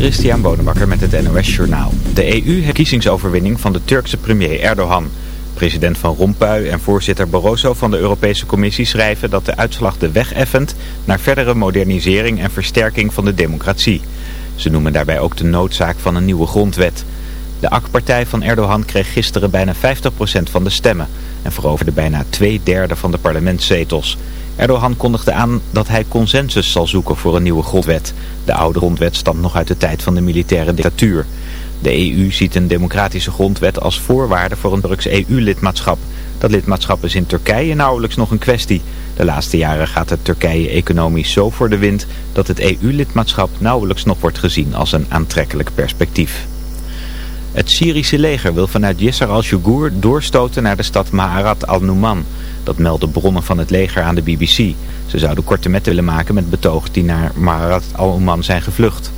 Christian Bonenbakker met het NOS Journaal. De EU verkiezingsoverwinning van de Turkse premier Erdogan. President Van Rompuy en voorzitter Barroso van de Europese Commissie schrijven dat de uitslag de weg effent naar verdere modernisering en versterking van de democratie. Ze noemen daarbij ook de noodzaak van een nieuwe grondwet. De AK-partij van Erdogan kreeg gisteren bijna 50% van de stemmen en veroverde bijna twee derde van de parlementszetels. Erdogan kondigde aan dat hij consensus zal zoeken voor een nieuwe grondwet. De oude grondwet stamt nog uit de tijd van de militaire dictatuur. De EU ziet een democratische grondwet als voorwaarde voor een Turks EU-lidmaatschap. Dat lidmaatschap is in Turkije nauwelijks nog een kwestie. De laatste jaren gaat het Turkije economisch zo voor de wind dat het EU-lidmaatschap nauwelijks nog wordt gezien als een aantrekkelijk perspectief. Het Syrische leger wil vanuit Yisr al-Shugur doorstoten naar de stad Ma'arat al-Numan. Dat melden bronnen van het leger aan de BBC. Ze zouden korte metten willen maken met betogers die naar Ma'arat al-Numan zijn gevlucht.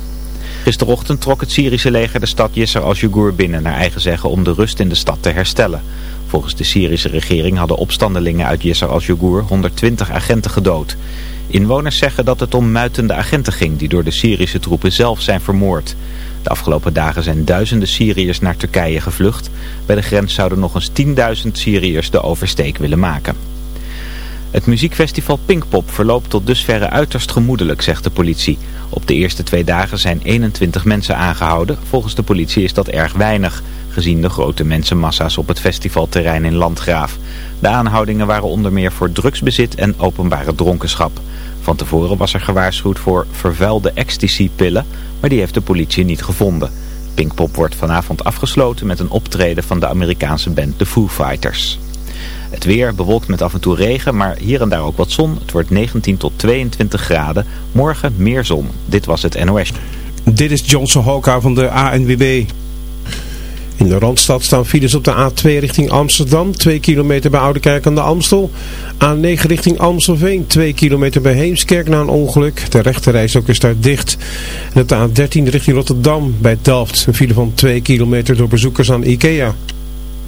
Gisterochtend trok het Syrische leger de stad Yisr al-Shugur binnen naar eigen zeggen om de rust in de stad te herstellen. Volgens de Syrische regering hadden opstandelingen uit Yisr al-Shugur 120 agenten gedood. Inwoners zeggen dat het om muitende agenten ging die door de Syrische troepen zelf zijn vermoord. De afgelopen dagen zijn duizenden Syriërs naar Turkije gevlucht. Bij de grens zouden nog eens 10.000 Syriërs de oversteek willen maken. Het muziekfestival Pinkpop verloopt tot dusverre uiterst gemoedelijk, zegt de politie. Op de eerste twee dagen zijn 21 mensen aangehouden. Volgens de politie is dat erg weinig, gezien de grote mensenmassa's op het festivalterrein in Landgraaf. De aanhoudingen waren onder meer voor drugsbezit en openbare dronkenschap. Van tevoren was er gewaarschuwd voor vervuilde ecstasy-pillen, maar die heeft de politie niet gevonden. Pinkpop wordt vanavond afgesloten met een optreden van de Amerikaanse band The Foo Fighters. Het weer bewolkt met af en toe regen, maar hier en daar ook wat zon. Het wordt 19 tot 22 graden. Morgen meer zon. Dit was het NOS. Dit is Johnson Hoka van de ANWB. In de Randstad staan files op de A2 richting Amsterdam, 2 kilometer bij Oudekerk aan de Amstel. A9 richting Amstelveen, 2 kilometer bij Heemskerk na een ongeluk. De rechterreis ook is daar dicht. En op de A13 richting Rotterdam bij Delft, een file van 2 kilometer door bezoekers aan Ikea.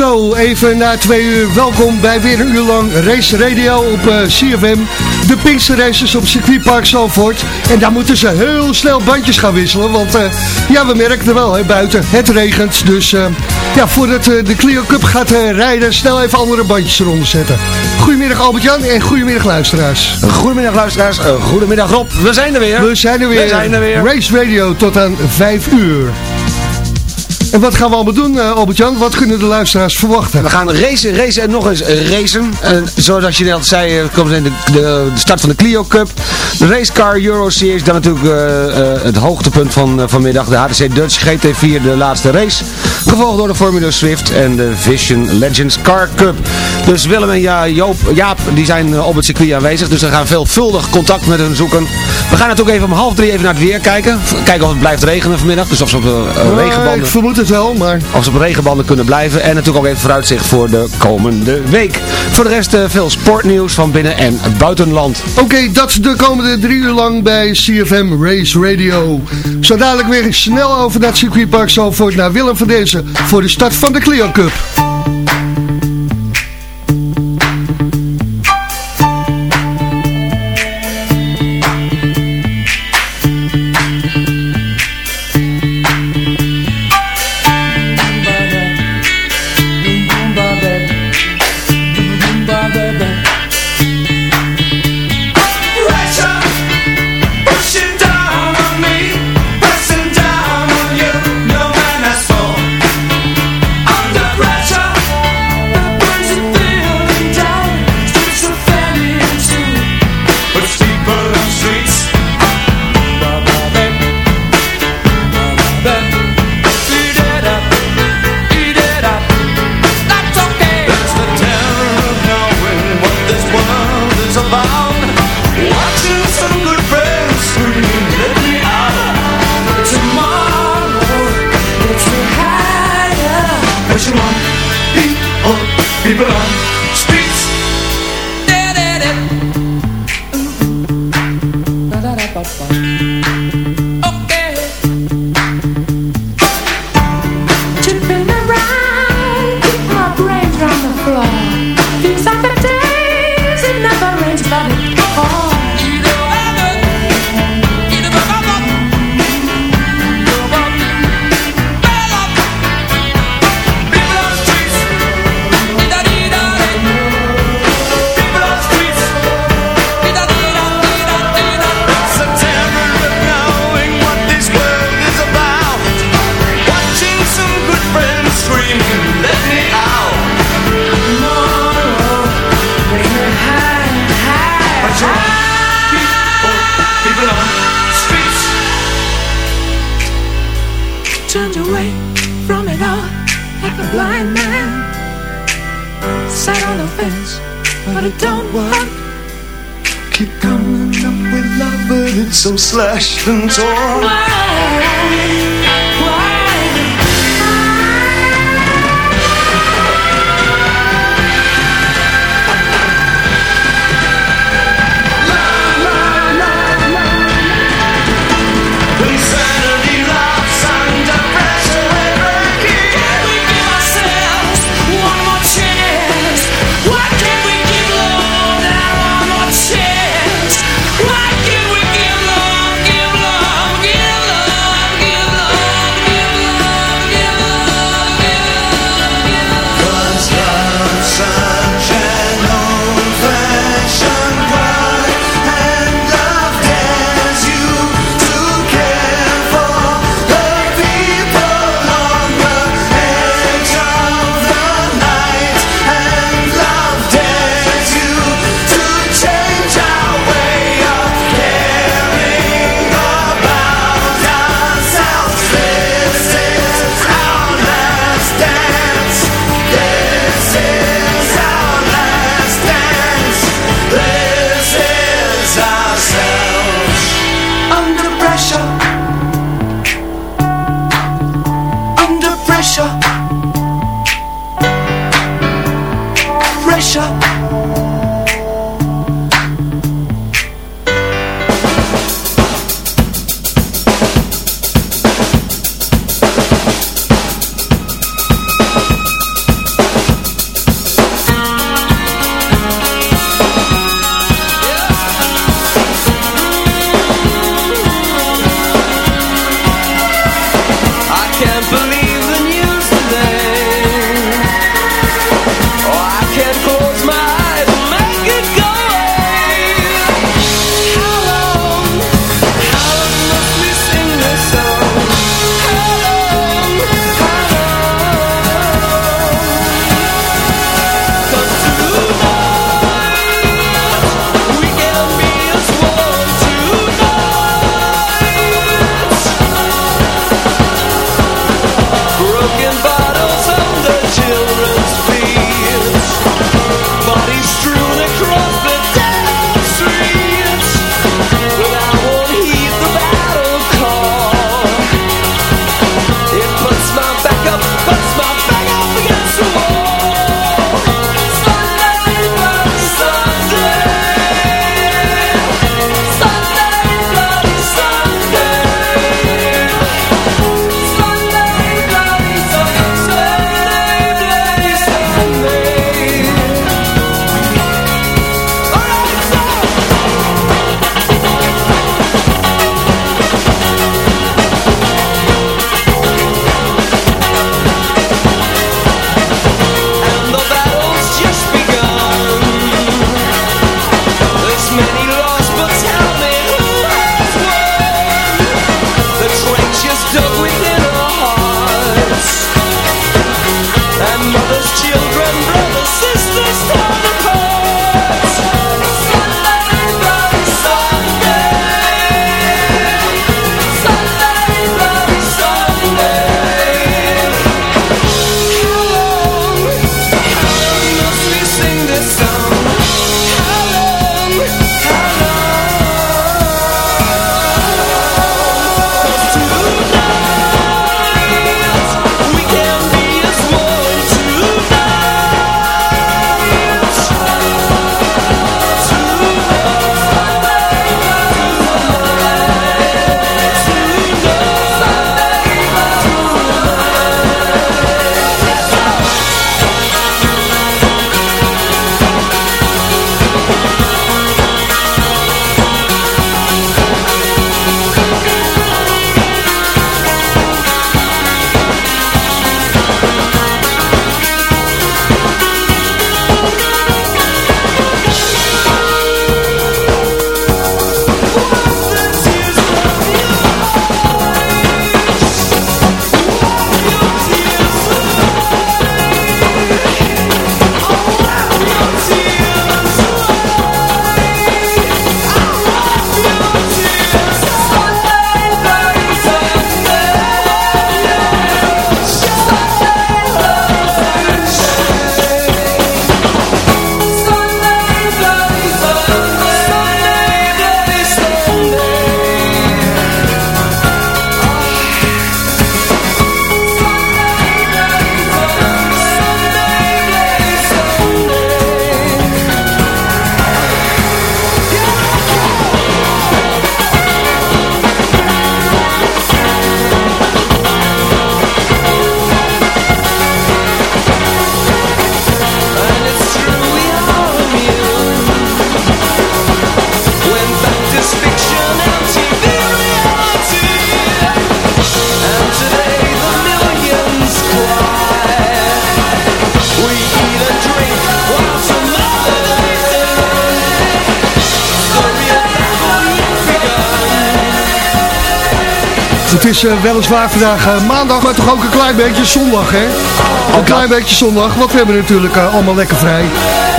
Zo, even na twee uur. Welkom bij weer een uur lang Race Radio op uh, CFM. De Pinkster Races op circuitpark Zalvoort. En daar moeten ze heel snel bandjes gaan wisselen. Want uh, ja, we merken wel hè, buiten. Het regent. Dus uh, ja, voordat de Clio Cup gaat rijden, snel even andere bandjes eronder zetten. Goedemiddag Albert-Jan en goedemiddag luisteraars. Goedemiddag luisteraars. goedemiddag Rob. We zijn er weer. We zijn er weer. We zijn er weer. Race Radio tot aan vijf uur. En wat gaan we allemaal doen, uh, Albert-Jan? Wat kunnen de luisteraars verwachten? We gaan racen, racen en nog eens racen. En zoals je net zei, eh, komt de, de, de, start van de Clio Cup. De Racecar Euro Series, dan natuurlijk uh, het hoogtepunt van vanmiddag. De HTC Dutch GT4, de laatste race. Gevolgd door de Formula Swift en de Vision Legends Car Cup. Dus Willem en ja, Joop, Jaap die zijn op het circuit aanwezig. Dus we gaan veelvuldig contact met hen zoeken. We gaan natuurlijk even om half drie even naar het weer kijken. Kijken of het blijft regenen vanmiddag. Dus of ze op de regenbanden... Ik vermoed het wel, maar... Of ze op regenbanden kunnen blijven. En natuurlijk ook even vooruitzicht voor de komende week. Voor de rest uh, veel sportnieuws van binnen- en buitenland. Oké, okay, dat de komende drie uur lang bij CFM Race Radio. Zo dadelijk weer snel over naar het circuitpark Zalvoort naar Willem van Dezen voor de start van de Clio Cup. Is uh, weliswaar vandaag uh, maandag, maar toch ook een klein beetje zondag, hè? Een klein beetje zondag, want we hebben natuurlijk uh, allemaal lekker vrij.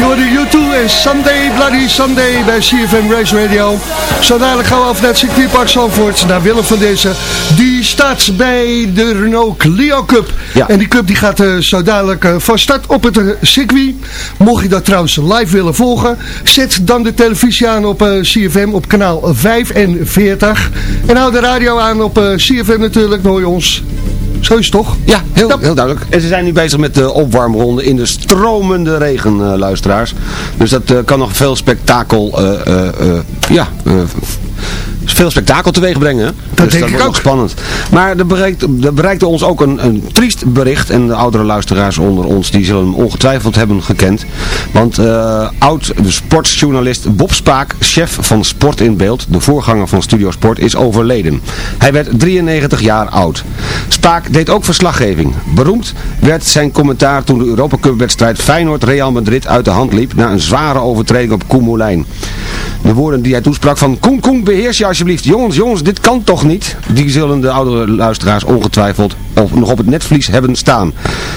Hoorde U2 en Sunday, Bloody Sunday bij CFM Race Radio. Zo dadelijk gaan we over naar het circuitpark Zandvoort, naar Willem van deze. Die staat bij de Renault Clio Cup. Ja. En die cup die gaat zo dadelijk van start op het circuit. Mocht je dat trouwens live willen volgen, zet dan de televisie aan op CFM op kanaal 45. En hou de radio aan op CFM natuurlijk, dan hoor je ons. Zo is het toch? Ja, heel, heel duidelijk. En ze zijn nu bezig met de opwarmronde in de stromende regen, uh, luisteraars. Dus dat uh, kan nog veel spektakel uh, ja, veel spektakel teweeg brengen. Dat dus denk dat ik ook. spannend. Maar er bereikte, er bereikte ons ook een, een triest bericht. En de oudere luisteraars onder ons, die zullen hem ongetwijfeld hebben gekend. Want uh, oud sportsjournalist Bob Spaak, chef van Sport in Beeld, de voorganger van Studio Sport, is overleden. Hij werd 93 jaar oud. Spaak deed ook verslaggeving. Beroemd werd zijn commentaar toen de Europa Cup wedstrijd Feyenoord-Real Madrid uit de hand liep na een zware overtreding op Koen De woorden die hij toesprak van Koen Koen beheers je alsjeblieft. Jongens, jongens, dit kan toch niet? Die zullen de oudere luisteraars ongetwijfeld nog op het netvlies hebben staan.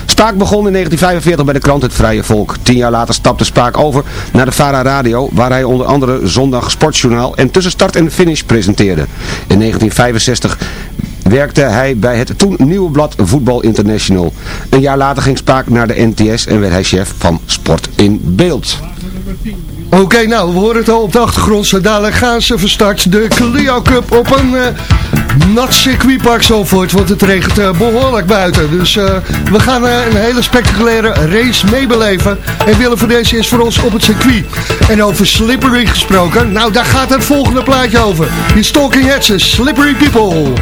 Spaak begon in 1945 bij de krant Het Vrije Volk. Tien jaar later stapte Spaak over naar de Vara Radio, waar hij onder andere Zondag Sportjournaal en tussen start en finish presenteerde. In 1965 werkte hij bij het toen nieuwe blad Voetbal International. Een jaar later ging Spaak naar de NTS en werd hij chef van Sport in Beeld. Oké, nou, we horen het al op de achtergrond. Zo dadelijk gaan ze verstart de Clio Cup op een uh, nat circuitpark Zalvoort. Want het regent uh, behoorlijk buiten. Dus uh, we gaan een hele spectaculaire race meebeleven. En Willem van deze is voor ons op het circuit. En over slippery gesproken. Nou, daar gaat het volgende plaatje over. Die Stalking Heads, Slippery People.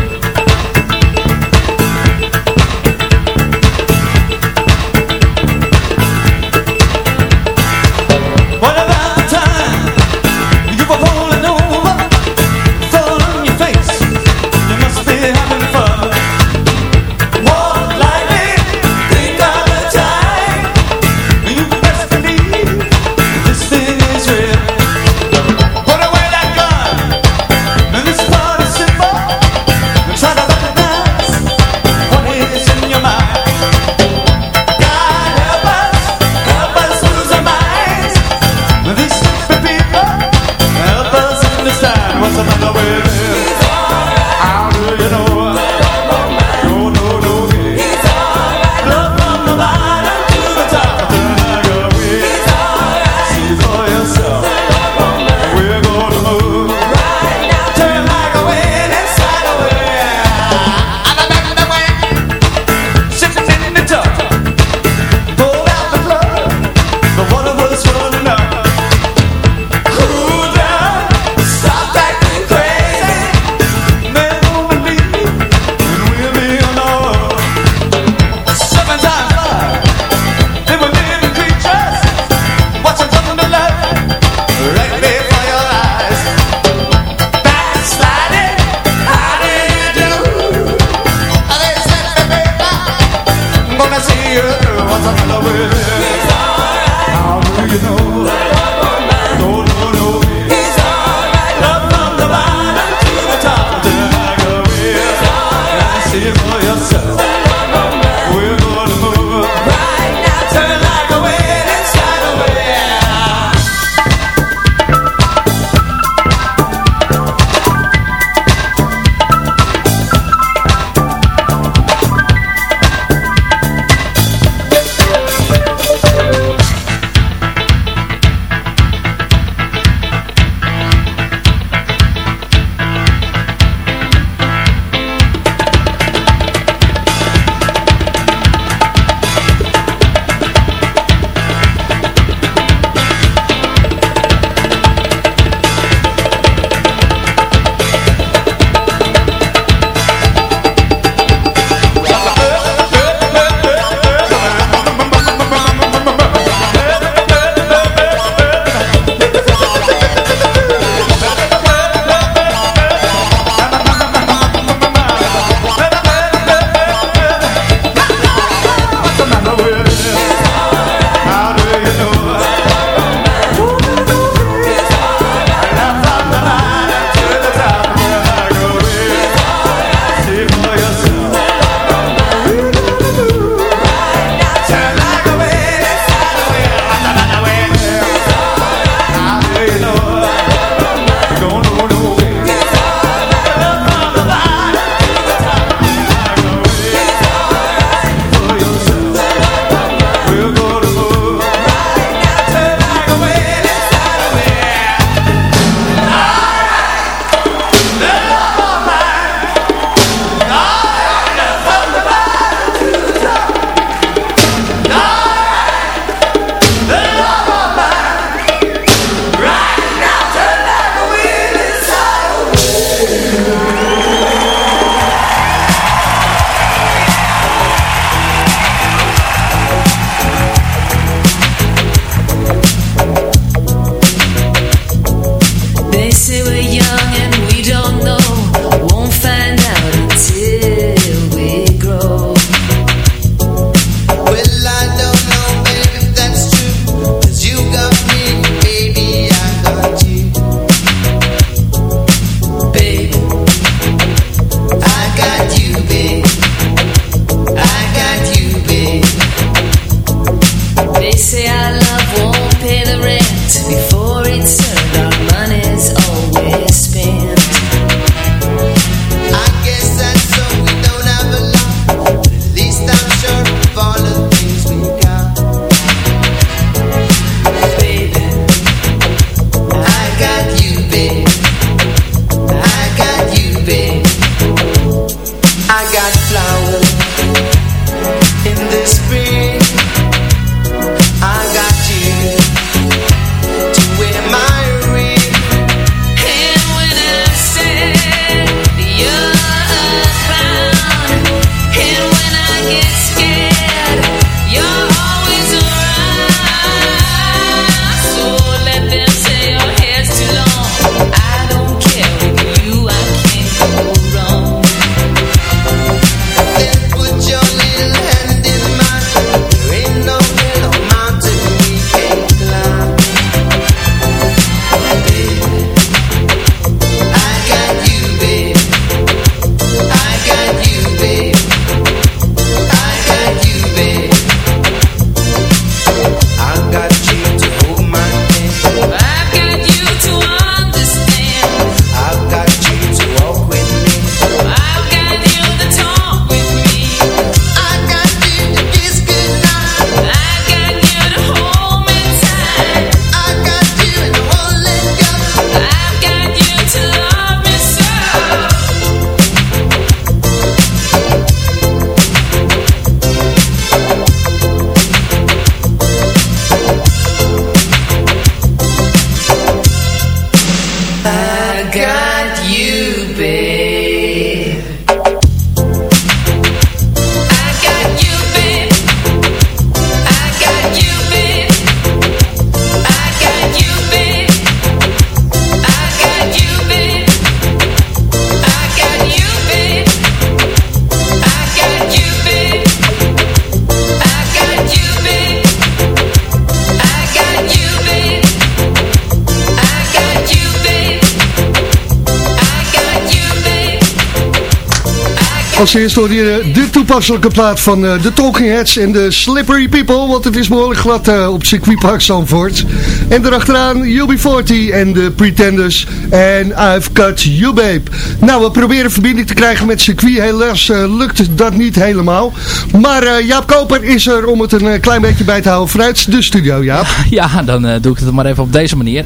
Als eerst hoor je de toepasselijke plaat van uh, de Talking Heads en de Slippery People. Want het is behoorlijk glad uh, op circuitpark Zandvoort. En daarachteraan UB40 en de Pretenders en I've Got You Babe. Nou, we proberen verbinding te krijgen met circuit. Helaas lukt dat niet helemaal. Maar Jaap Koper is er om het een klein beetje bij te houden vanuit de studio, Jaap. Ja, dan doe ik het maar even op deze manier.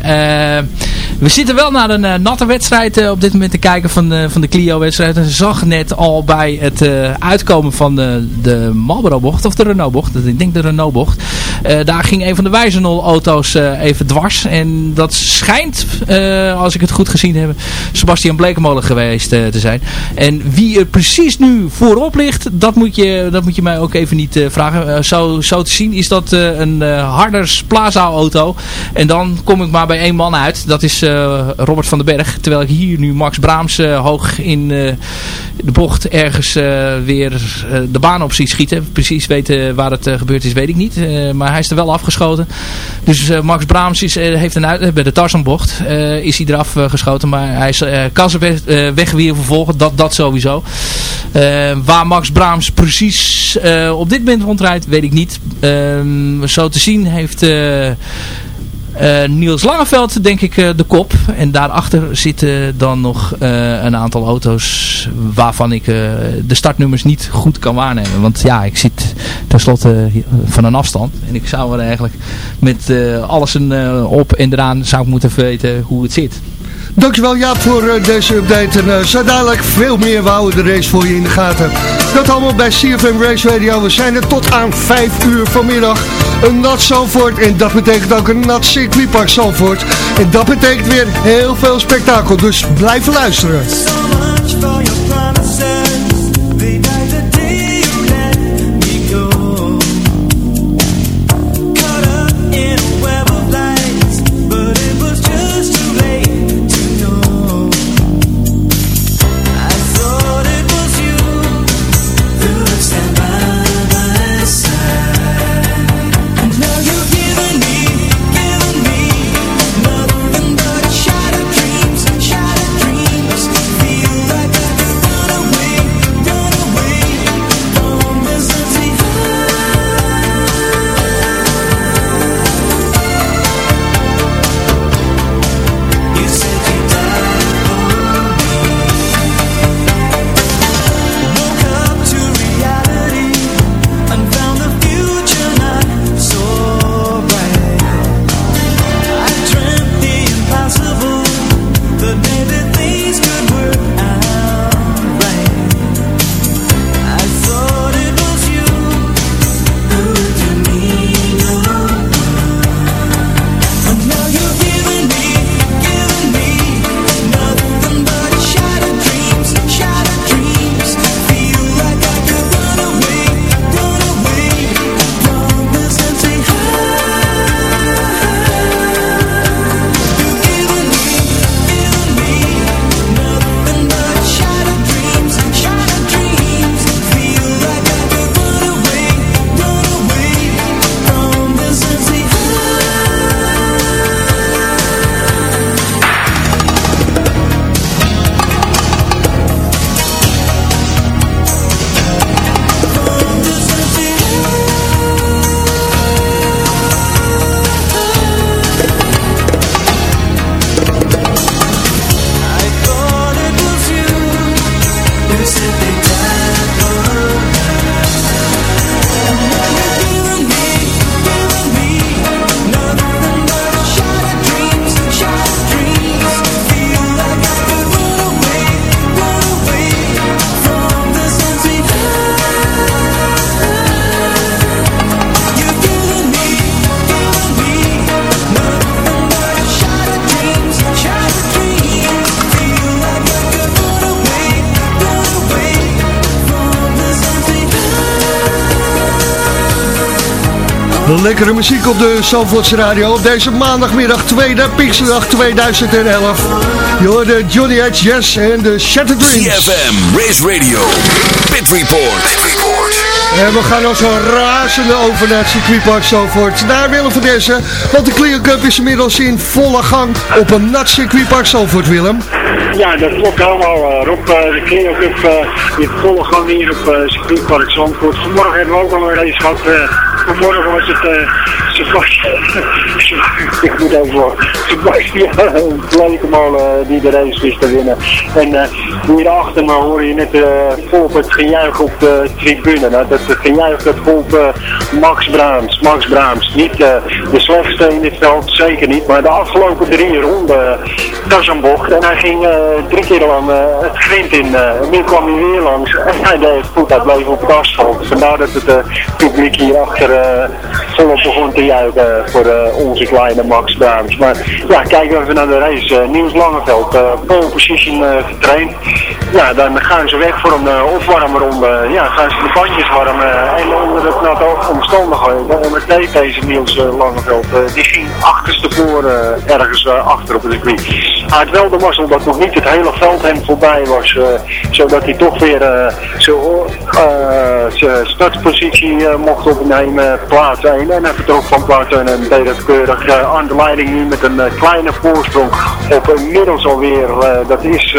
We zitten wel naar een natte wedstrijd op dit moment te kijken van, van de Clio-wedstrijd. En zag net al bij het uitkomen van de, de Marlboro-bocht, of de Renault-bocht, ik denk de Renault-bocht, daar ging een van de Wijzenol-auto's even dwars. En dat schijnt, als ik het goed gezien heb, Sebastian Blekemolen geweest te zijn. En wie er precies nu voorop ligt, dat moet je, dat moet je mij ook even niet vragen. zo, zo te zien is dat een Harders Plaza-auto. En dan kom ik maar bij één man uit. Dat is Robert van den Berg. Terwijl ik hier nu Max Braams hoog in de bocht ergens weer de baan op ziet schieten. Precies weten waar het gebeurd is, weet ik niet. maar hij is er wel afgeschoten. Dus Max Braams heeft een uit, bij de Tarzanbocht is hij eraf geschoten. Maar hij is, kan zijn weg, weg, weer vervolgen. Dat, dat sowieso. waar Max Braams precies op dit moment rondrijdt, weet ik niet. Ehm, zo te zien heeft... Uh, Niels Langeveld denk ik uh, de kop. En daarachter zitten dan nog uh, een aantal auto's waarvan ik de startnummers niet goed kan waarnemen. Want ja, ik zit tenslotte van een afstand. En ik zou er eigenlijk met alles een, op en eraan zou ik moeten weten hoe het zit. Dankjewel Jaap voor uh, deze update. En uh, zo dadelijk veel meer. We houden de race voor je in de gaten. Dat allemaal bij CFM Race Radio. We zijn er tot aan 5 uur vanmiddag. Een nat Zandvoort. En dat betekent ook een nat circuitpark Zandvoort. En dat betekent weer heel veel spektakel. Dus blijf luisteren. Lekkere muziek op de Zandvoortse Radio. Op deze maandagmiddag, tweede Pinksterdag 2011. Je hoorde Johnny H. Yes en de Shattered Dreams. CFM, Race Radio, Pit Report. Pit Report. En we gaan nog zo razende over naar het circuitpark Zandvoort. Naar Willem van Dessen, want de Clio Cup is inmiddels in volle gang op een nat circuitpark Zandvoort, Willem. Ja, dat klopt helemaal, uh, Rob. Uh, de Clio Cup uh, in volle gang hier op uh, circuitpark Zandvoort. Vanmorgen hebben we ook al een race gehad. Vanmorgen was het Sebastian, ik moet even Sebastian Blekemolen die de race wist te winnen. En hier achter me hoor je net volop het gejuich op de tribune. Nou, dat gejuich dat Max Braams. Max Braams, niet de slechtste in dit veld, zeker niet. Maar de afgelopen drie ronden, is een bocht. En hij ging drie keer lang het grind in. en nu kwam hij weer langs en hij deed het goed, bleef op het asfalt. Vandaar dat het publiek hierachter volop begon te juichen voor onze kleine Max Braams. Maar ja, kijken we even naar de race. Niels Langeveld, pole position getraind. Ja, dan gaan ze weg voor een opwarmronde. Ja, gaan ze de bandjes warmen. En onder het natte omstandigheden onderdeed deze Niels Langeveld. die ging achterstevoren ergens achter op het circuit. Hij had wel de mazzel dat nog niet het hele veld hem voorbij was. Zodat hij toch weer zijn startpositie mocht opnemen, plaats 1. En hij vertrok van plaats 1 en deed het keurig aan de leiding nu met een kleine voorsprong op inmiddels alweer, dat is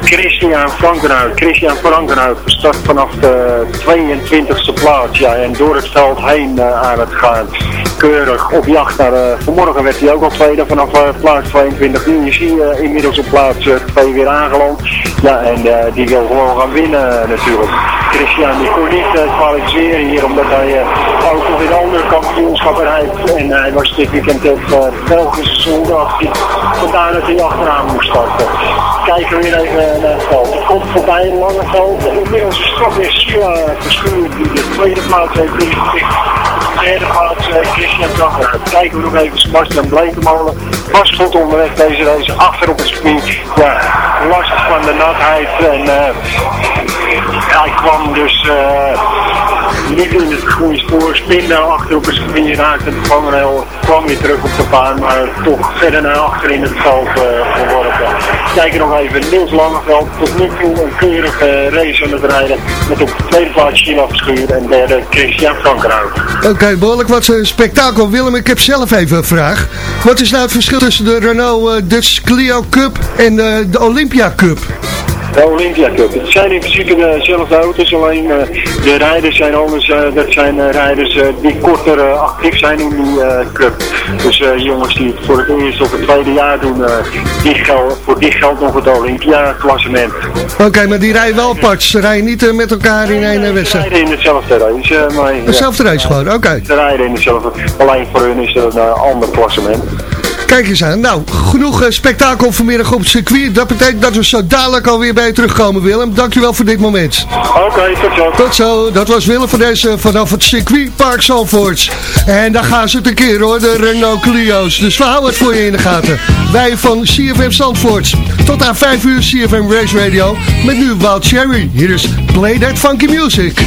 Christian Frankenhout. Christian Frankenhout start vanaf de 22e plaats ja, en door het veld heen aan het gaan. Keurig op jacht naar, vanmorgen werd hij ook al tweede vanaf plaats 22. Nu is hij inmiddels op plaats 2 weer aangeland. Ja, en uh, die wil gewoon gaan winnen natuurlijk. Christian die kon niet uh, kwalificeren hier, omdat hij uh, ook nog in andere kampioenschappen rijdt. En hij was dit weekend op Belgische zondag. Vandaar dat hij achteraan moest starten. Kijken we weer even naar het veld. Het komt voorbij een lange veld. Inmiddels is weer verschuurd die de tweede plaats heeft ingetikt. De derde plaats Christian Kracher. Kijken we nog even Sebastian Blekemolen. Was goed onderweg deze race achter op het circuit. Ja, last van de natheid en uh, hij kwam dus uh, niet in het goede spoor, spinde achter op het circuit, raakte de vangrail, kwam weer terug op de baan, maar toch verder naar achter in het veld uh, geworpen. Kijken nog even, Niels Langeveld, tot nu toe een keurige race aan het rijden, met op de tweede plaats Sheila Verschuur en derde Christian Frankenhout. Oké, behoorlijk wat spektakel. Willem, ik heb zelf even een vraag. Wat is nou het verschil tussen de Renault Dutch Clio Cup en de Olympia Cup? De Olympia Cup. Het zijn in principe dezelfde auto's, alleen uh, de rijders zijn anders. Uh, dat zijn rijders die korter actief zijn in die cup. Dus jongens die het voor het eerste of het tweede jaar doen, die geld, voor die geldt nog het Olympia klassement. Oké, okay, maar die rijden wel apart. Ze rijden niet met elkaar in één wedstrijd. Ze rijden in hetzelfde race. maar, dezelfde ja, race gewoon, oké. Okay. Ze rijden in hetzelfde. Alleen voor hun is er een ander klassement. Kijk eens aan. Nou, genoeg uh, spektakel vanmiddag op het circuit. Dat betekent dat we zo dadelijk alweer bij je terugkomen, Willem. Dankjewel voor dit moment. Oké, okay, tot zo. Tot zo. Dat was Willem van deze vanaf het circuit Park Zandvoorts. En daar gaan ze het een keer hoor, de Renault Clio's. Dus we houden het voor je in de gaten. Wij van CFM Zandvoorts. Tot aan 5 uur CFM Race Radio. Met nu Wild Cherry. Hier is Play That Funky Music.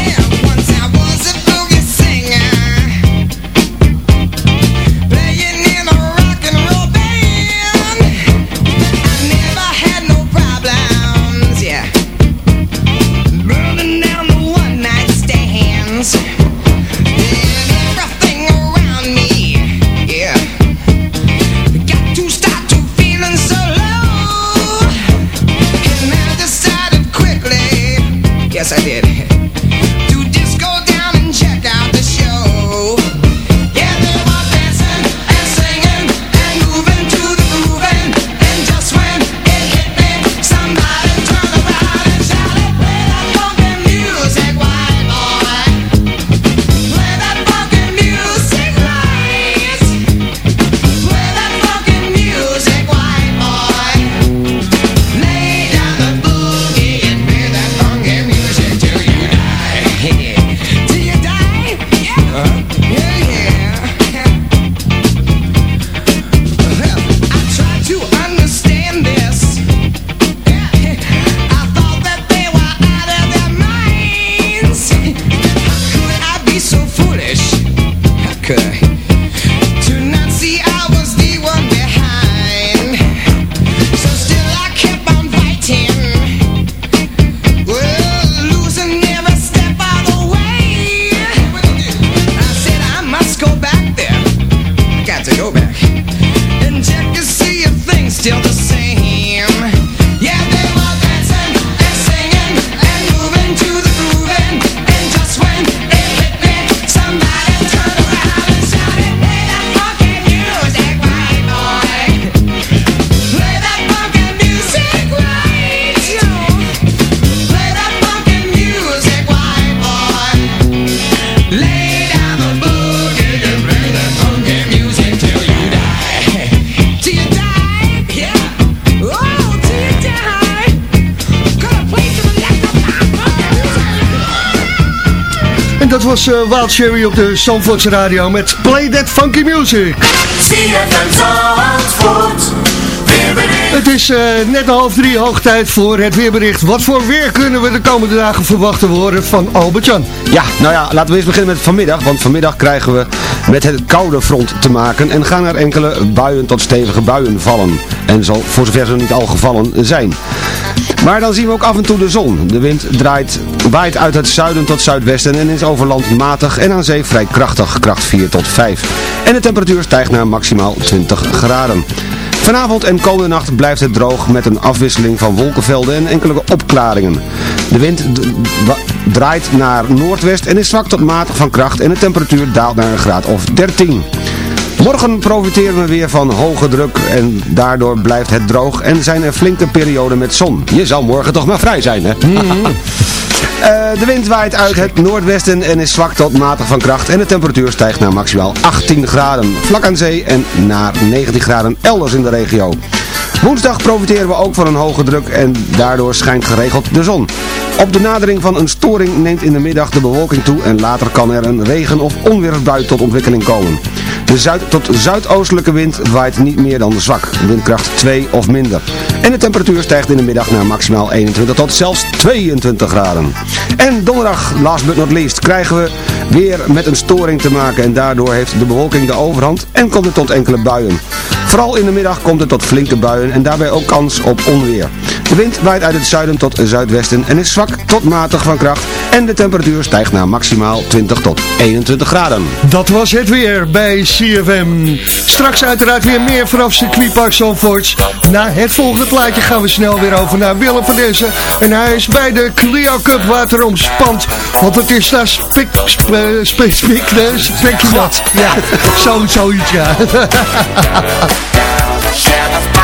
Was uh, Wild Cherry op de Zandvoortse Radio met Play That Funky Music. Het is uh, net half drie, hoog tijd voor het weerbericht. Wat voor weer kunnen we de komende dagen verwachten worden van Albert-Jan? Ja, nou ja, laten we eens beginnen met vanmiddag. Want vanmiddag krijgen we met het koude front te maken en gaan er enkele buien tot stevige buien vallen. En zal voor zover ze niet al gevallen zijn. Maar dan zien we ook af en toe de zon. De wind draait, waait uit het zuiden tot zuidwesten en is over land matig en aan zee vrij krachtig, kracht 4 tot 5. En de temperatuur stijgt naar maximaal 20 graden. Vanavond en komende nacht blijft het droog met een afwisseling van wolkenvelden en enkele opklaringen. De wind draait naar noordwest en is zwak tot matig van kracht en de temperatuur daalt naar een graad of 13. Morgen profiteren we weer van hoge druk en daardoor blijft het droog en zijn er flinke perioden met zon. Je zal morgen toch maar vrij zijn, hè? Mm de wind waait uit het noordwesten en is zwak tot matig van kracht en de temperatuur stijgt naar maximaal 18 graden. Vlak aan zee en naar 19 graden elders in de regio. Woensdag profiteren we ook van een hoge druk en daardoor schijnt geregeld de zon. Op de nadering van een storing neemt in de middag de bewolking toe en later kan er een regen- of onweersbui tot ontwikkeling komen. De zuid- tot zuidoostelijke wind waait niet meer dan zwak, windkracht 2 of minder. En de temperatuur stijgt in de middag naar maximaal 21 tot zelfs 22 graden. En donderdag, last but not least, krijgen we weer met een storing te maken en daardoor heeft de bewolking de overhand en komt het tot enkele buien. Vooral in de middag komt het tot flinke buien en daarbij ook kans op onweer. De wind waait uit het zuiden tot zuidwesten en is zwak tot matig van kracht. En de temperatuur stijgt naar maximaal 20 tot 21 graden. Dat was het weer bij CFM. Straks uiteraard weer meer vanaf circuitpark Zandvoort. Na het volgende plaatje gaan we snel weer over naar Willem van Dessen. En hij is bij de Clio Cup wateromspand. Want het is daar spik, spik, spik, spik, dat. Ja, zo, zoiets ja.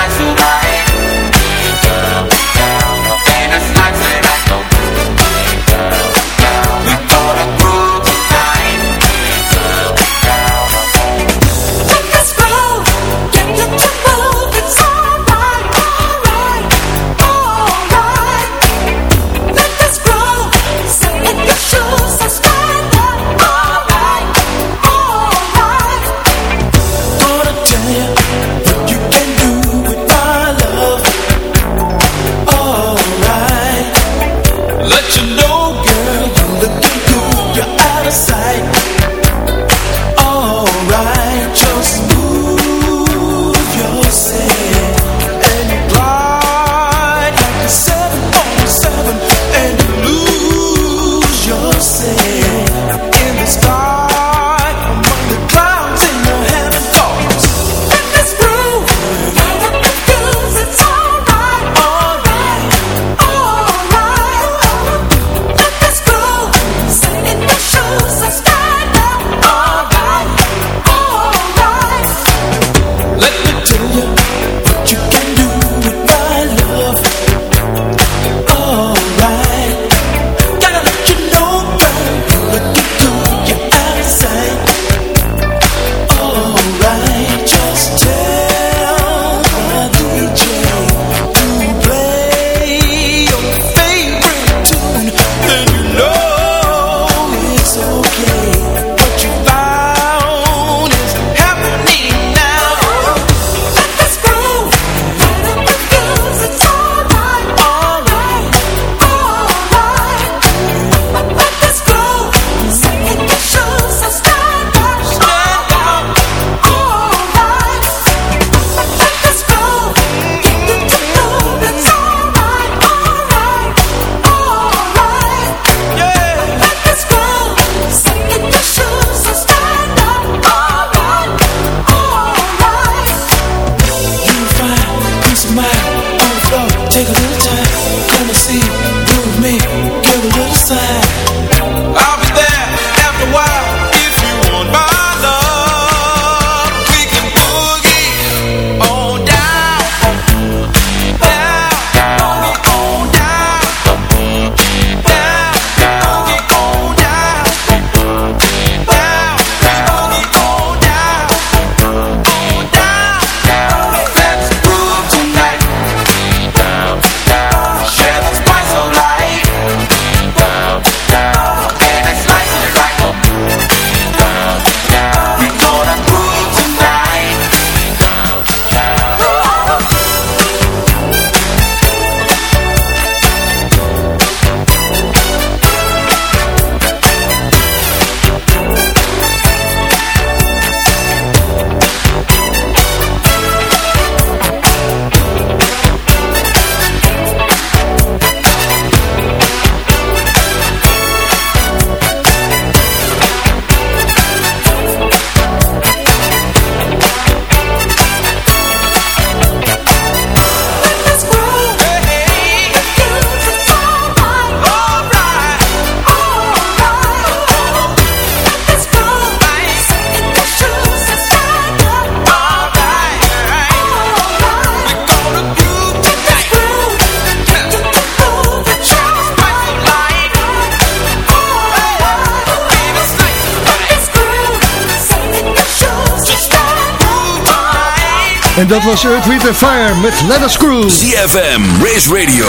En dat was Earth, Wind Fire met Us Cruise. CFM, Race Radio,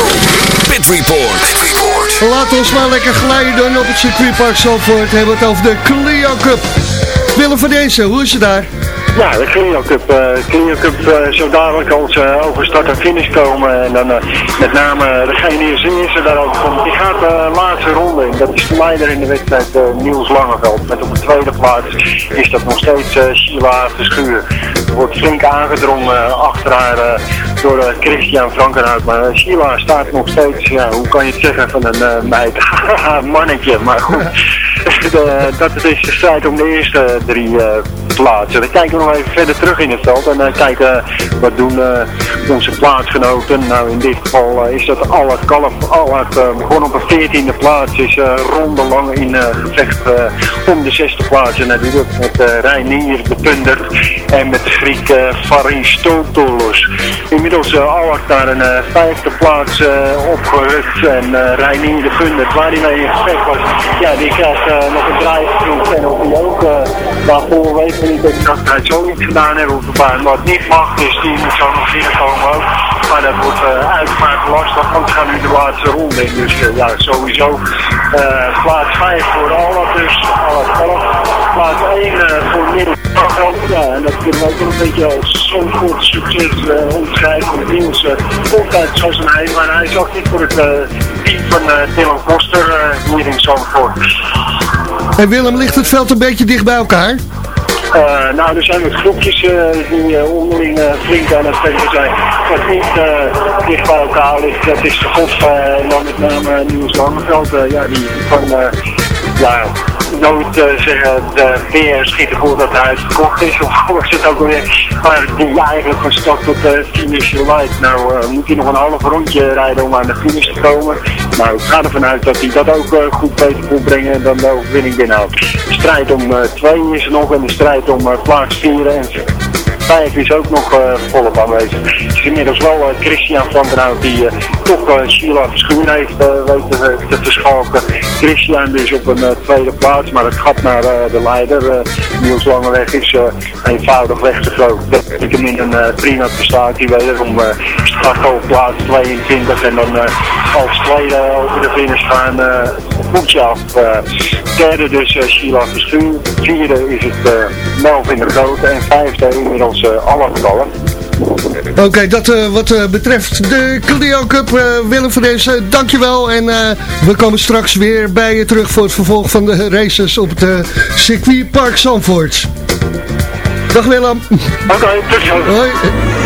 Pit Report. Pit Report. Laat ons maar lekker glijden op het circuitpark Zandvoort. Hebben we het over de Clio Cup. Willem van deze, hoe is het daar? Ja, de Clio Cup. Uh, Clio Cup uh, zo dadelijk als uh, over start en finish komen. En dan met name degene die als eerste daarover komt. Die gaat de laatste ronde in. Dat is de leider in de wedstrijd Niels Langeveld. Met op de tweede plaats is dat nog steeds Sheila Verschuur. Wordt flink aangedrongen achter haar door Christian Frankenhout. Maar Sheila staat nog steeds, ja, hoe kan je het zeggen, van een meid. mannetje. Maar goed, dat is de strijd om de eerste drie plaatsen. Dan kijken we nog even verder terug in het veld en kijken wat doen onze plaatsgenoten. Nou in dit geval uh, is dat Allard Kalf. Allard begon op een veertiende plaats, is ronde lang in gevecht om de zesde plaats. En dat het met Reinier Bepundert en met de Griek Faristotoulos. Inmiddels Allard naar een vijfde plaats opgerukt en Reinier Bepundert, waar hij mee in gevecht was, ja die krijgt nog een drijfgroep en op die ook daarvoor weten we niet exact hij zoiets gedaan hebben op de baan. Wat niet mag is, die moet zo nog binnenkomen Maar dat wordt uh, uiteraard lastig, want we gaan nu de laatste ronde in. Dus uh, ja, sowieso uh, plaats 5 voor Allard dus, Allard 11. Plaats 1 voor Middel. Ja, en dat kunnen we ook een beetje als zo'n goed succes omschrijven. Niels uh, zoals hij, maar hij is ook niet voor het team van Dylan Koster hier in Zandvoort. En Willem, ligt het veld een beetje dicht bij elkaar? Uh, nou, er zijn wat groepjes uh, die uh, onderling flink aan het vechten zijn. Wat niet dicht bij elkaar ligt, dat is de golf dan met name Niels Langeveld. ja, die van, ja, nooit uh, zeggen de weer schieten voordat hij uitgekocht is. Of was het ook alweer. Maar die eigenlijk van start tot de finish light. Nou uh, moet hij nog een half rondje rijden om aan de finish te komen. Nou ik ga ervan uit dat hij dat ook uh, goed beter kon brengen en dan de overwinning binnenhoudt. De strijd om 2 is er nog en de strijd om plaats 4 en 5 is ook nog uh, volop aanwezig. Het is inmiddels wel uh, Christian van der Hout die uh, toch Sheila Verschuur heeft weten te, verschalken. Christian dus op een tweede plaats, maar het gat naar de leider, Niels Langeweg, is eenvoudig weg te groot. Ik hem in een prima prestatie wederom start op plaats 22 en dan als tweede over de finish gaan voetje af. derde dus Sheila Verschuur, vierde is het Melvin de Grote en vijfde inmiddels uh, alle gevallen. Oké, okay, dat uh, wat uh, betreft de Clio Cup. Willem van deze, dankjewel. En we komen straks weer bij je terug voor het vervolg van de races op het circuit Park Zandvoort. Dag Willem. Oké, okay, tot zo. Hoi.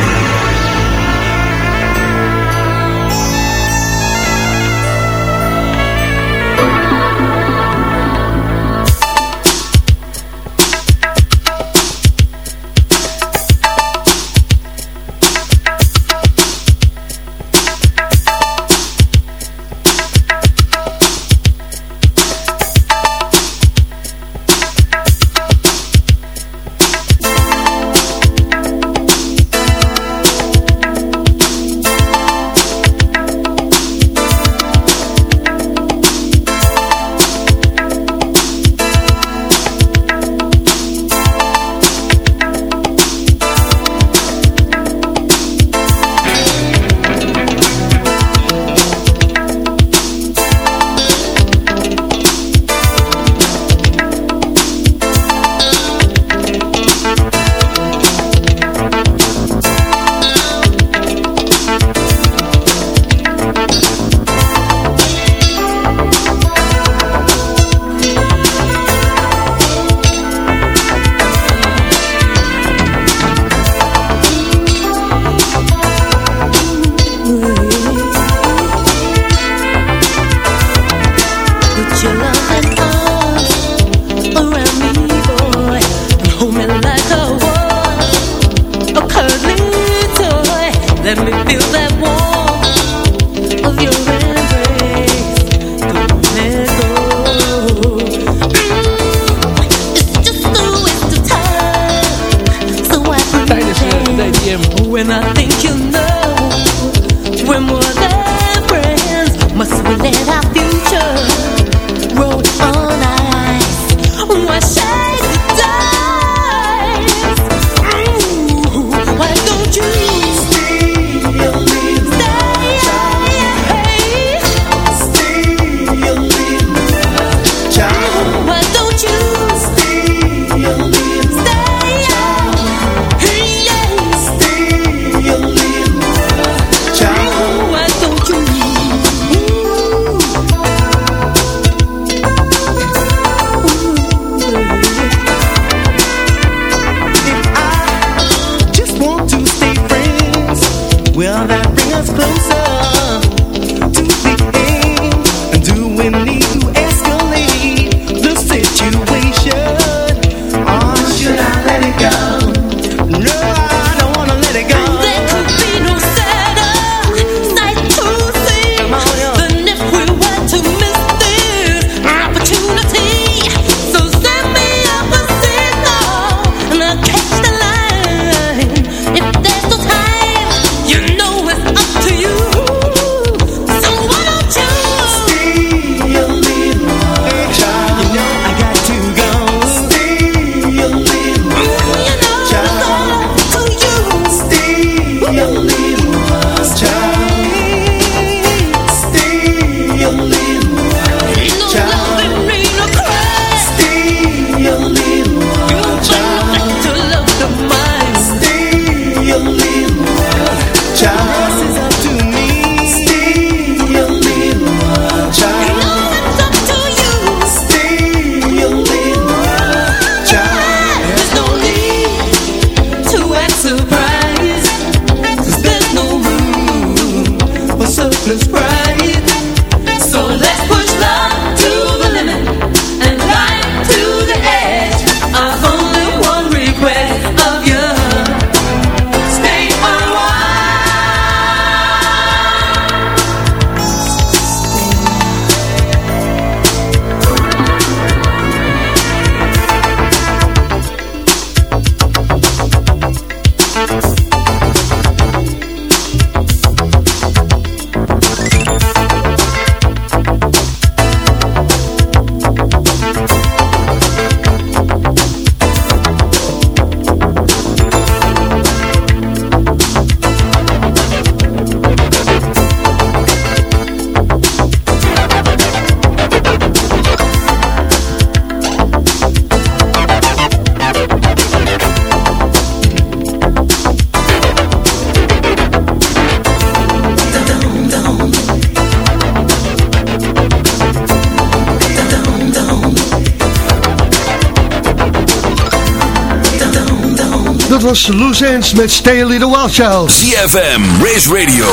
Loose Ends met Stay a Little Wild Child. CFM, Race Radio,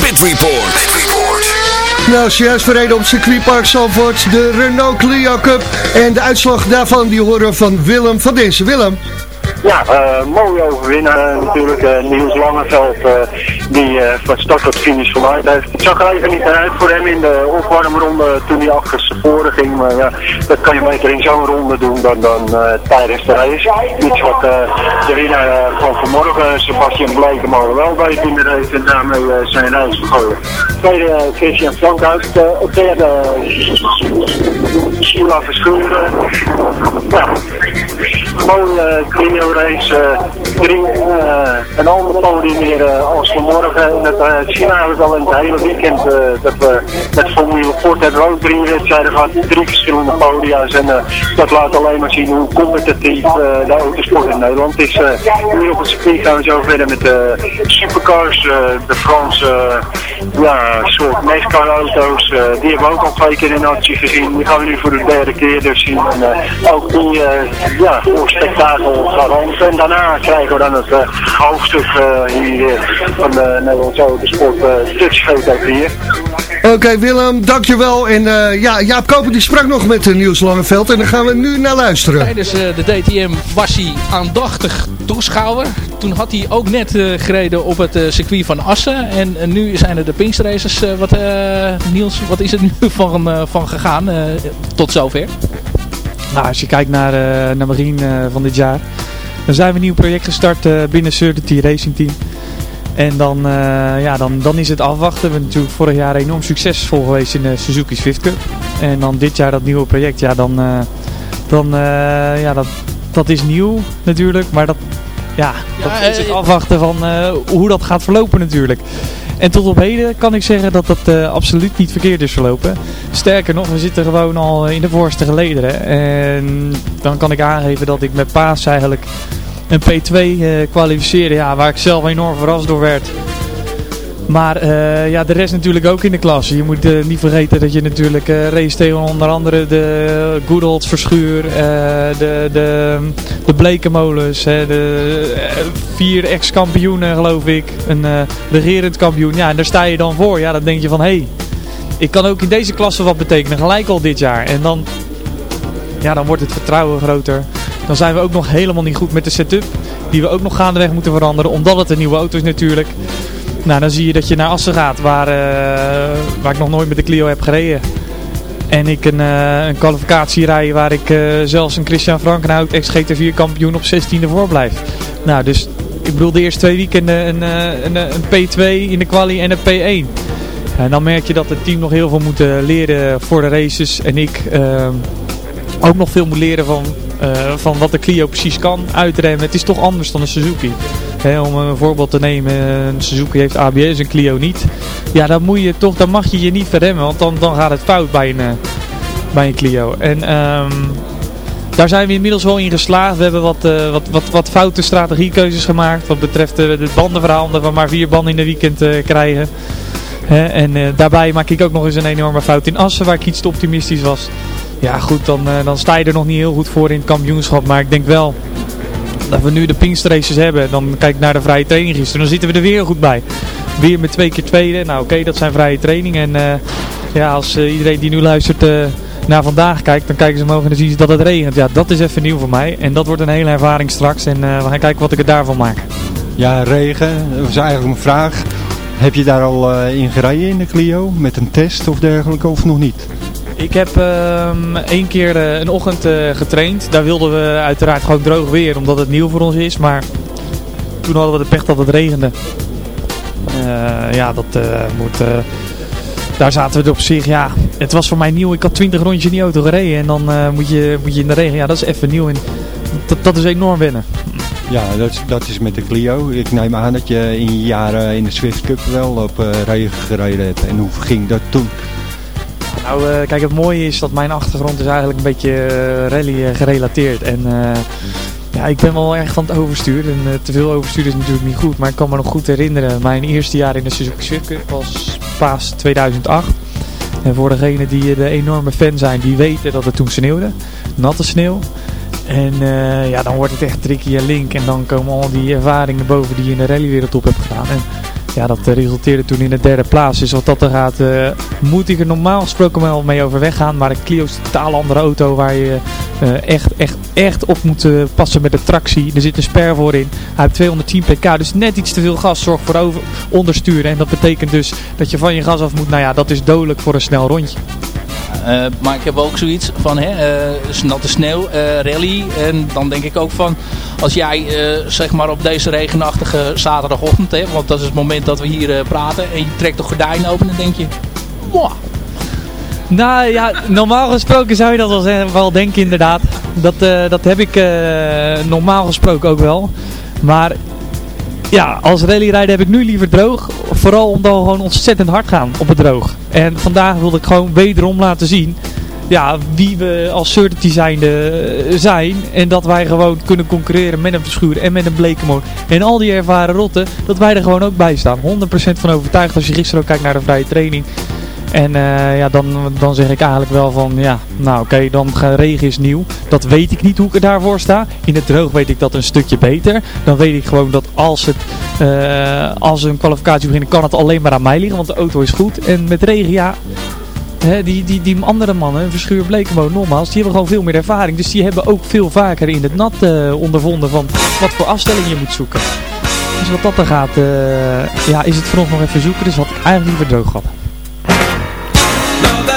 Pit Report. Pit Report. Nou, zojuist verreden op circuitpark Zalvoort, de Renault Clio Cup. En de uitslag daarvan die horen van Willem van deze. Willem. Ja, uh, mooie overwinnaar natuurlijk. Uh, Niels Langeveld, uh, die van start tot finish vermaakt heeft. Het zag er even niet uit voor hem in de opwarmronde toen hij achter voren ging. Maar ja, dat kan je beter in zo'n ronde doen dan, dan tijdens de race. Iets wat de winnaar van vanmorgen, Sebastian Blekemolen, wel deed in de race en daarmee zijn race vergooien. Tweede Christian Frankhuis, op derde Sheila Verschuren. Ja, mooie Clio race. drie, een ander podium als vanmorgen. En het China hebben we al in het hele weekend dat we met Formule Ford we ook drie wedstrijden gehad. Drie verschillende podia's. En dat laat alleen maar zien hoe competitief de autosport in Nederland is. hier op het circuit gaan we zo verder met de supercars. de Franse ja, soort NASCAR auto's. die hebben we ook al twee keer in actie gezien. Die gaan we nu voor de derde keer dus zien. En ook die ja, voor spektakel garant. En daarna krijgen we dan het uh, hoofdstuk uh, hier van de Nederlandse autosport, uh, Dutch GT4. Oké okay, Willem, dankjewel. En ja, Jaap Koper die sprak nog met Niels Langeveld en daar gaan we nu naar luisteren. Tijdens de DTM was hij aandachtig toeschouwer. Toen had hij ook net gereden op het circuit van Assen. En nu zijn er de Pinkstraces. wat, Niels, wat is het nu van, van gegaan tot zover? Nou, als je kijkt naar, naar van dit jaar, dan zijn we een nieuw project gestart binnen Certainty Racing Team. En dan, ja, dan, dan is het afwachten. We zijn natuurlijk vorig jaar enorm succesvol geweest in de Suzuki Swift Cup. En dan dit jaar dat nieuwe project, ja, dan, dan ja, dat, dat is nieuw natuurlijk. Maar dat, ja, dat ja, is het afwachten van hoe dat gaat verlopen natuurlijk. En tot op heden kan ik zeggen dat dat uh, absoluut niet verkeerd is verlopen. Sterker nog, we zitten gewoon al in de voorste gelederen. En dan kan ik aangeven dat ik met Paas eigenlijk een P2 uh, kwalificeerde. Ja, waar ik zelf enorm verrast door werd. Maar uh, ja, de rest natuurlijk ook in de klasse. Je moet uh, niet vergeten dat je natuurlijk uh, race tegen onder andere de Goodolds Verschuur, de, de, de Blekenmolens, hè, de vier ex-kampioenen geloof ik, een regerend kampioen. Ja, en daar sta je dan voor. Ja, dan denk je van, hé, hey, ik kan ook in deze klasse wat betekenen, gelijk al dit jaar. En dan, ja, dan wordt het vertrouwen groter. Dan zijn we ook nog helemaal niet goed met de setup, die we ook nog gaandeweg moeten veranderen, omdat het een nieuwe auto is natuurlijk. Nou, dan zie je dat je naar Assen gaat, waar, uh, waar ik nog nooit met de Clio heb gereden. En ik een, uh, een kwalificatie rij waar ik uh, zelfs een Christian Frankenhout, ex-GT4 kampioen, op 16e voor blijf. Nou, dus ik bedoel de eerste twee weekenden een, een, een P2 in de quali en een P1. En dan merk je dat het team nog heel veel moet leren voor de races. En ik ook nog veel moet leren van, van wat de Clio precies kan uitremmen. Het is toch anders dan een Suzuki om een voorbeeld te nemen, Suzuki heeft ABS, een Clio niet. Ja, dan, moet je toch, dan mag je je niet verremmen, want dan, dan gaat het fout bij een, eh, bij een Clio. En um, daar zijn we inmiddels wel in geslaagd. We hebben wat, uh, wat, wat, wat foute strategiekeuzes gemaakt wat betreft uh, het bandenverhaal, dat we maar vier banden in de weekend krijgen. En daarbij maak ik ook nog eens een enorme fout in Assen, waar ik iets te optimistisch was. Ja goed, dan, dan sta je er nog niet heel goed voor in het kampioenschap, maar ik denk wel dat we nu de Pinkstraces hebben, dan kijk ik naar de vrije training gisteren, dan zitten we er weer goed bij. Weer met twee keer tweede. Nou oké, dat zijn vrije trainingen. En uh, ja, als uh, iedereen die nu luistert uh, naar vandaag kijkt, dan kijken ze omhoog en dan zien ze dat het regent. Ja, dat is even nieuw voor mij. En dat wordt een hele ervaring straks. En we gaan kijken wat ik er daarvan maak. Ja, regen. Dat was eigenlijk mijn vraag. Heb je daar al in gereden in de Clio? Met een test of dergelijke of nog niet? Ik heb um, één keer uh, een ochtend uh, getraind. Daar wilden we uiteraard gewoon droog weer, omdat het nieuw voor ons is. Maar toen hadden we de pech dat het regende. ja, dat moet... daar zaten we op zich, ja, het was voor mij nieuw. Ik had 20 rondjes in die auto gereden en dan moet, je, moet je in de regen. Ja, dat is even nieuw en dat, dat is enorm wennen. Ja, dat is, dat is met de Clio. Ik neem aan dat je in je jaren in de Swift Cup wel op regen gereden hebt. En hoe ging dat toen? Nou, uh, kijk, het mooie is dat mijn achtergrond is eigenlijk een beetje uh, rally gerelateerd. En ja, ik ben wel erg van het overstuur. En te veel overstuur is natuurlijk niet goed. Maar ik kan me nog goed herinneren, mijn eerste jaar in de Suzuki Cup was paas 2008. En voor degenen die de enorme fan zijn, die weten dat het toen sneeuwde. Natte sneeuw. En ja, dan wordt het echt tricky en link. En dan komen al die ervaringen boven die je in de rallywereld op hebt gedaan. En ja, dat uh, resulteerde toen in de derde plaats. Dus wat dat er gaat, uh, moet ik er normaal gesproken wel mee overweg gaan. Maar de Clio is een totaal andere auto waar je echt, echt, echt op moet passen met de tractie. Er zit een sper voor in. Hij heeft 210 pk, dus net iets te veel gas zorgt voor over ondersturen. En dat betekent dus dat je van je gas af moet. Nou ja, dat is dodelijk voor een snel rondje. Uh, maar ik heb ook zoiets van hè, uh, natte sneeuw, uh, rally. En dan denk ik ook van, als jij zeg maar op deze regenachtige zaterdagochtend, hè, want dat is het moment dat we hier praten, en je trekt de gordijn open, dan denk je, wow. Nou ja, normaal gesproken zou je dat wel denken inderdaad. Dat, dat heb ik normaal gesproken ook wel. Maar ja, als rallyrijder heb ik nu liever droog. Vooral omdat we gewoon ontzettend hard gaan op het droog. En vandaag wilde ik gewoon wederom laten zien ja, wie we als certainty zijnde eh, zijn. En dat wij gewoon kunnen concurreren met een Verschuur en met een Blekemoor. En al die ervaren rotten, dat wij er gewoon ook bij staan. 100% van overtuigd als je gisteren ook kijkt naar de vrije training. En uh, ja, dan, dan zeg ik eigenlijk wel van, ja, nou oké, dan regen is nieuw. Dat weet ik niet hoe ik daarvoor sta. In het droog weet ik dat een stukje beter. Dan weet ik gewoon dat als, het, uh, als een kwalificatie begint, kan het alleen maar aan mij liggen, want de auto is goed. En met regen, ja, die, die, die andere mannen, Verschuur Blekenbo nogmaals, die hebben gewoon veel meer ervaring. Dus die hebben ook veel vaker in het nat uh, ondervonden van wat voor afstelling je moet zoeken. Dus wat dat dan gaat, ja, is het voor ons nog even zoeken. Dus had ik eigenlijk liever droog gehad. know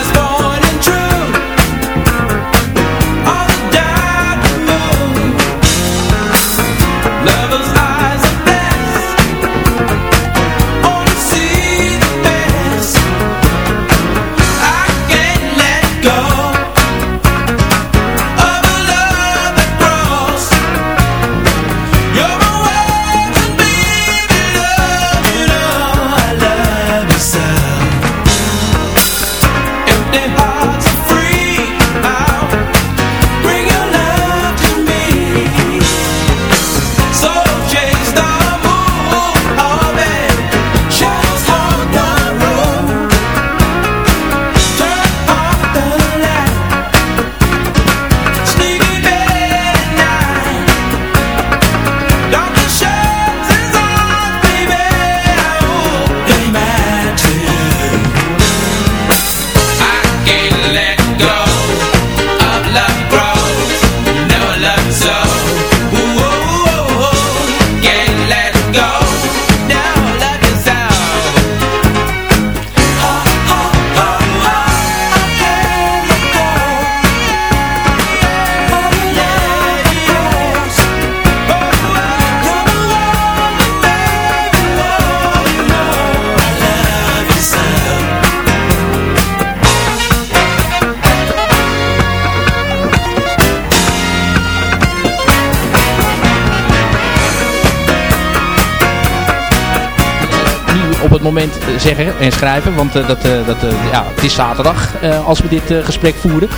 moment eh, zeggen en schrijven. Want uh, dat, uh, dat, ja, het is zaterdag als we dit gesprek voeren.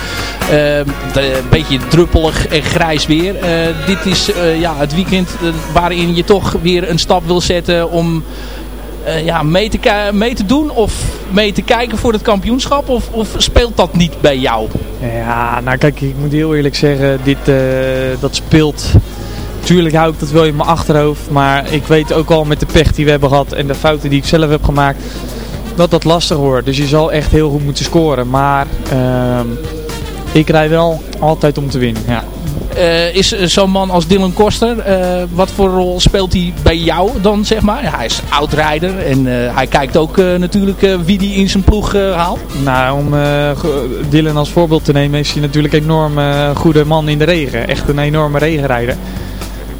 Ehm, een beetje druppelig en grijs weer. dit is ja, het weekend waarin je toch weer een stap wil zetten om... ja, mee, te mee te doen of mee te kijken voor het kampioenschap? Of, of speelt dat niet bij jou? Ja, nou kijk, ik moet heel eerlijk zeggen, dit, dat speelt Tuurlijk hou ik dat wel in mijn achterhoofd. Maar ik weet ook al met de pech die we hebben gehad en de fouten die ik zelf heb gemaakt. Dat dat lastig wordt. Dus je zal echt heel goed moeten scoren. Maar uh, ik rij wel altijd om te winnen. Ja. Uh, is zo'n man als Dylan Koster, uh, wat voor rol speelt hij bij jou dan, zeg maar? Ja, hij is oud-rijder en uh, hij kijkt ook natuurlijk wie die in zijn ploeg haalt. Nou, om Dylan als voorbeeld te nemen is hij natuurlijk een enorm goede man in de regen. Echt een enorme regenrijder.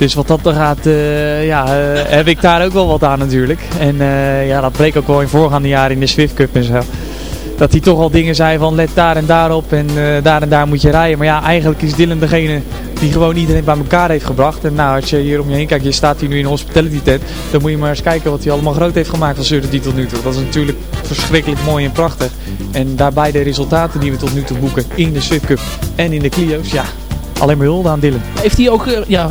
Dus wat dat er gaat, uh, ja, uh, heb ik daar ook wel wat aan natuurlijk. En uh, ja, dat bleek ook wel in voorgaande jaren in de Swift Cup en zo. Dat hij toch al dingen zei van let daar en daar op en daar en daar moet je rijden. Maar ja, eigenlijk is Dylan degene die gewoon iedereen bij elkaar heeft gebracht. En nou, als je hier om je heen kijkt, je staat hier nu in een hospitality tent. Dan moet je maar eens kijken wat hij allemaal groot heeft gemaakt van Surtees tot nu toe. Dat is natuurlijk verschrikkelijk mooi en prachtig. En daarbij de resultaten die we tot nu toe boeken in de Swift Cup en in de Clio's, ja, alleen maar hulde aan Dylan. Heeft hij ook, ja,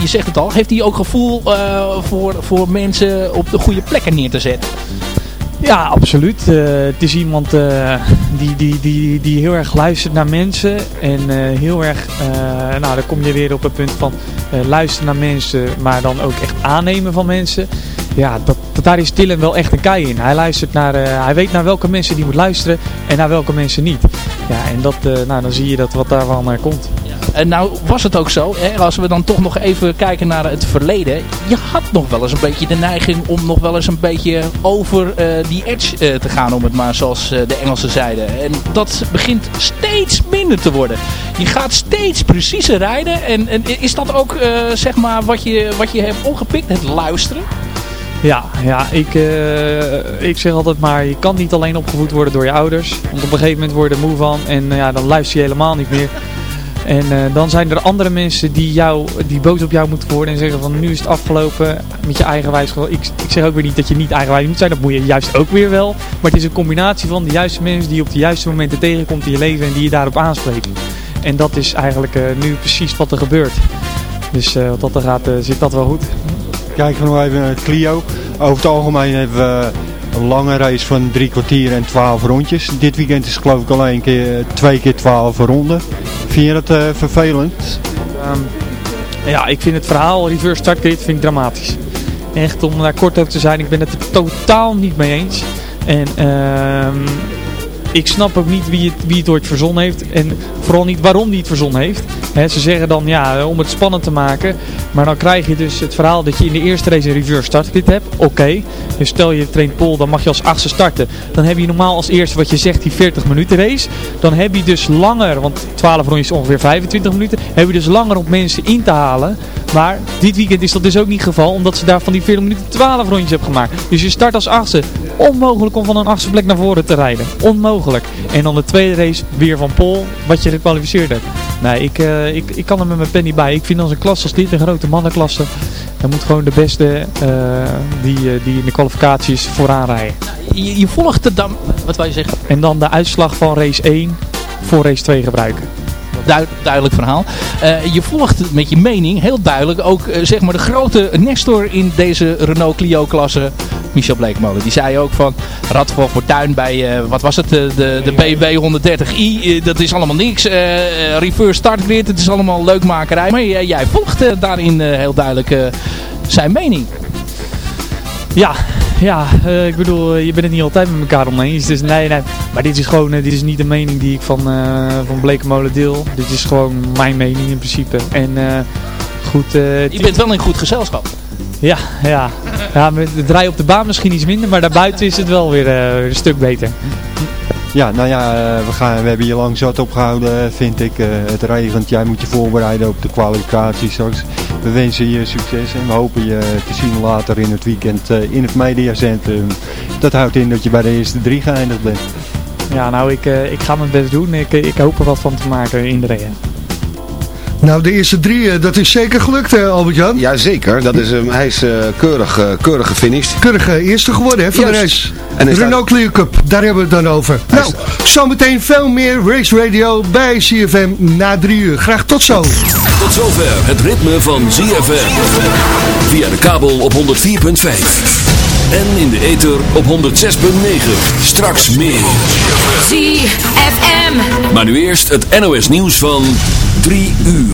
je zegt het al, heeft hij ook gevoel uh, voor, voor mensen op de goede plekken neer te zetten? Ja, absoluut. Uh, het is iemand uh, die, die, die, die heel erg luistert naar mensen. En uh, heel erg, nou dan kom je weer op het punt van luisteren naar mensen, maar dan ook echt aannemen van mensen. Ja, dat, dat daar is Dylan wel echt een kei in. Hij luistert naar, hij weet naar welke mensen die moet luisteren en naar welke mensen niet. Ja, en dat, nou, dan zie je dat wat daarvan komt. En nou was het ook zo, hè, als we dan toch nog even kijken naar het verleden. Je had nog wel eens een beetje de neiging om nog wel eens een beetje over uh, die edge uh, te gaan. Om het maar zoals de Engelsen zeiden. En dat begint steeds minder te worden. Je gaat steeds preciezer rijden. En, en is dat ook zeg maar wat je, wat je hebt opgepikt, het luisteren? Ja, ja ik, ik zeg altijd maar, je kan niet alleen opgevoed worden door je ouders. Want op een gegeven moment word je er moe van en ja, dan luister je helemaal niet meer. En uh, dan zijn er andere mensen die, jou, die boos op jou moeten worden en zeggen van nu is het afgelopen met je eigenwijs. Ik, ik zeg ook weer niet dat je niet eigenwijs moet zijn, dat moet je juist ook weer wel. Maar het is een combinatie van de juiste mensen die je op de juiste momenten tegenkomt in je leven en die je daarop aanspreekt. En dat is eigenlijk uh, nu precies wat er gebeurt. Dus uh, wat dat er gaat, zit dat wel goed. Kijken we nog even naar Clio. Over het algemeen hebben we een lange race van drie kwartier en twaalf rondjes. Dit weekend is geloof ik alleen keer, twee keer twaalf ronden. Vind je dat uh, vervelend? Um, ja, ik vind het verhaal reverse start grid vind ik dramatisch. Echt, om daar kort over te zijn, ik ben het er totaal niet mee eens. En um, ik snap ook niet wie het, wie het ooit verzonnen heeft. En vooral niet waarom hij het verzonnen heeft. ze zeggen dan ja, om het spannend te maken. Maar dan krijg je dus het verhaal dat je in de eerste race een reverse startgrid hebt. Oké. Dus stel je traint pol, dan mag je als achtste starten. Dan heb je normaal als eerste wat je zegt die 40 minuten race. Dan heb je dus langer, want 12 rondjes ongeveer 25 minuten. Heb je dus langer om mensen in te halen. Maar dit weekend is dat dus ook niet het geval. Omdat ze daar van die 40 minuten 12 rondjes hebben gemaakt. Dus je start als achtste. Onmogelijk om van een achtste plek naar voren te rijden. Onmogelijk. En dan de tweede race weer van Pol. Wat je gekwalificeerd hebt. Nee, ik, uh, ik, ik kan er met mijn pen niet bij. Ik vind als een klas als dit, een grote mannenklasse. Dan moet gewoon de beste uh, die, uh, die in de kwalificaties vooraan rijden. Je, je volgt het dan, wat wil je zeggen? En dan de uitslag van race 1 voor race 2 gebruiken duidelijk verhaal. Uh, je volgt met je mening heel duidelijk ook uh, zeg maar de grote Nestor in deze Renault Clio klasse. Michel Bleekmolen. Die zei ook van Rad voor Fortuin bij, uh, wat was het, de, de BMW 130i. dat is allemaal niks. reverse start grid, het is allemaal leukmakerij. Maar jij volgt daarin heel duidelijk zijn mening. Ja, ja, uh, ik bedoel, je bent het niet altijd met elkaar oneens. Dus nee, nee. Maar dit is gewoon, uh, dit is niet de mening die ik van, uh, van Blekenmolen deel. Dit is gewoon mijn mening in principe. En goed... je bent wel in goed gezelschap. Ja, ja. ja met de draai op de baan misschien iets minder, maar daarbuiten is het wel weer een stuk beter. Ja, nou ja, we, gaan, we hebben je lang zat opgehouden, vind ik. het regent, jij moet je voorbereiden op de kwalificatie straks. We wensen je succes en we hopen je te zien later in het weekend in het mediacentrum. Dat houdt in dat je bij de eerste drie geëindigd bent. Ja, nou, ik, ik ga mijn best doen. Ik, ik hoop er wat van te maken in de regen. Nou, de eerste drie, dat is zeker gelukt, hè, Albert-Jan? Ja, zeker. Dat is, hij is uh, keurig, uh, keurig gefinished. Keurig eerste geworden, hè, van de race. En Renault Clear Cup, daar hebben we het dan over. Hij nou, zometeen veel meer Race Radio bij CFM na drie uur. Graag tot zo. Tot zover het ritme van ZFM. Via de kabel op 104.5. En in de ether op 106.9. Straks meer. ZFM. Maar nu eerst het NOS nieuws van 3 uur.